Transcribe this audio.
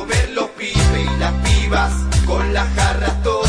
llover los pibes y las pibas con las jarras todas.